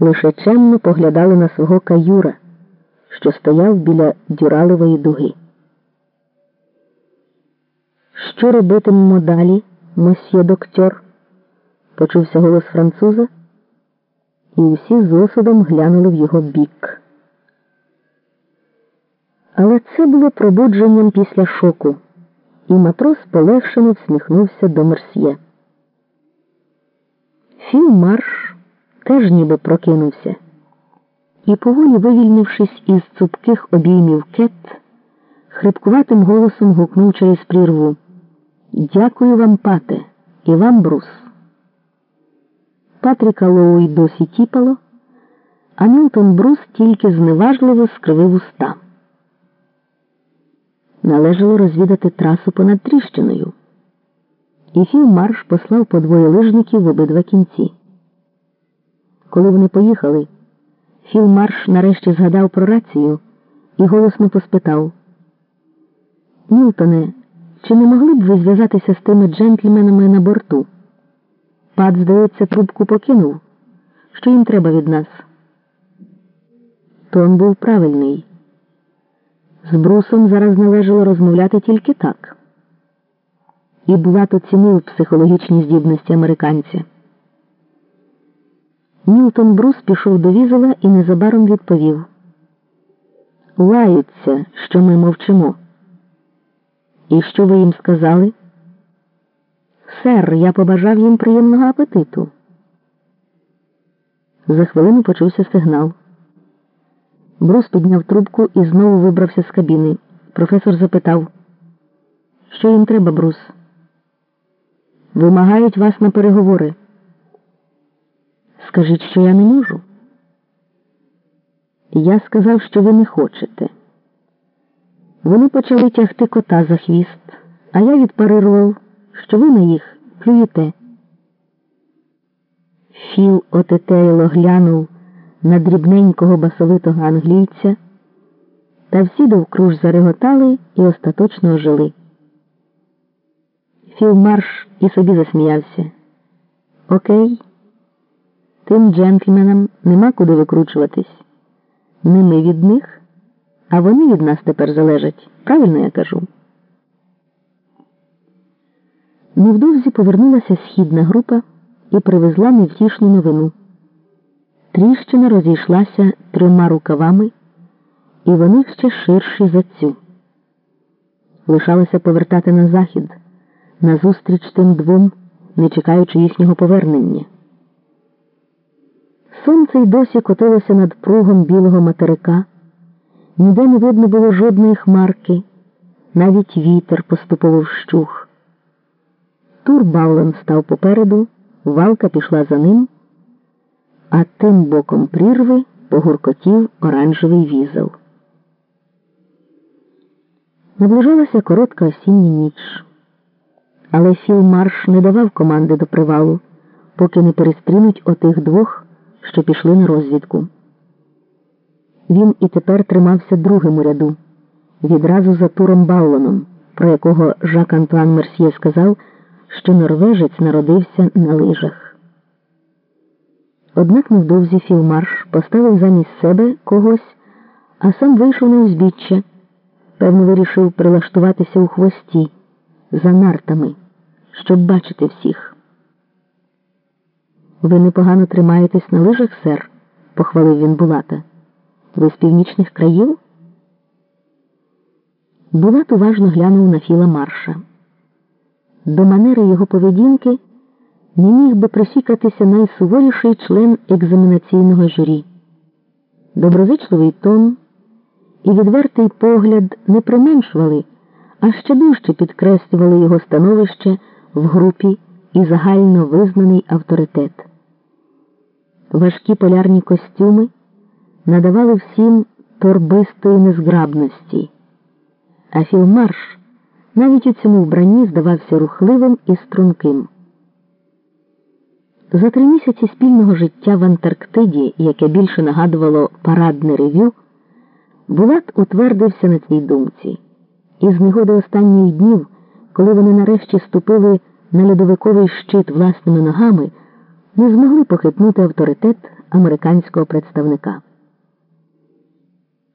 лише чемно поглядали на свого каюра, що стояв біля дюралевої дуги. Що робитимемо далі, мосьє доктор? почувся голос француза, і усі з осудом глянули в його бік. Але це було пробудженням після шоку, і матрос полегшено всміхнувся до Мерсьє. Філ марш теж ніби прокинувся, і, поволі вивільнившись із цупких обіймів кет, хрипкуватим голосом гукнув через прірву Дякую вам, пате, і вам, брус. Патріка Лоу й досі тіпало, а Мілтон Брус тільки зневажливо скривив уста. Належало розвідати трасу понад тріщиною, і Філ Марш послав по двоє лижників в обидва кінці. Коли вони поїхали, Філ Марш нарешті згадав про рацію і голосно поспитав Мілтоне, чи не могли б ви зв'язатися з тими джентльменами на борту? Пат, здається, трубку покинув. Що їм треба від нас? Тон був правильний. З брусом зараз належало розмовляти тільки так. І Булат оцінив психологічні здібності американця. Ньютон Брус пішов до візела і незабаром відповів Лаються, що ми мовчимо. І що ви їм сказали? Сер, я побажав їм приємного апетиту. За хвилину почувся сигнал. Брус підняв трубку і знову вибрався з кабіни. Професор запитав, що їм треба, Брус? Вимагають вас на переговори. Скажіть, що я не можу. Я сказав, що ви не хочете. Вони почали тягти кота за хвіст, а я відпарирував, що ви на їх плюєте. Філ отетейло глянув на дрібненького басовитого англійця, та всі довкруж зареготали і остаточно ожили. Філ марш і собі засміявся. Окей, тим джентльменам нема куди викручуватись. Не ми від них, а вони від нас тепер залежать. Правильно я кажу. Невдовзі повернулася східна група і привезла невтішну новину. Тріщина розійшлася трьома рукавами, і вони ще ширші за цю. Лишалося повертати на захід, назустріч тим двом, не чекаючи їхнього повернення. Сонце й досі котилося над пругом білого материка, ніде не видно було жодної хмарки, навіть вітер поступово вщух. Тур Баулен став попереду, валка пішла за ним, а тим боком прірви погуркотів оранжевий візел. Наближалася коротка осіння ніч, але Філ Марш не давав команди до привалу, поки не перестрінуть отих двох, що пішли на розвідку. Він і тепер тримався другим у ряду, відразу за Туром Баллоном, про якого Жак Антуан Мерсьє сказав, що норвежець народився на лижах. Однак невдовзі Філмарш поставив замість себе когось, а сам вийшов на узбіччя. Певно, вирішив прилаштуватися у хвості за нартами, щоб бачити всіх. Ви непогано тримаєтесь на лижах, сер, похвалив він Булата. Ви з північних країв? Булат уважно глянув на Філа Марша. До манери його поведінки не міг би присікатися найсуворіший член екзаменаційного журі. Доброзичливий тон і відвертий погляд не применшували, а ще дужче підкреслювали його становище в групі і загально визнаний авторитет. Важкі полярні костюми надавали всім торбистої незграбності, а філмарш навіть у цьому вбранні здавався рухливим і струнким. За три місяці спільного життя в Антарктиді, яке більше нагадувало парадне ревю, Булат утвердився на цій думці, і з негоди останніх днів, коли вони нарешті ступили на льодовиковий щит власними ногами, не змогли похитнути авторитет американського представника.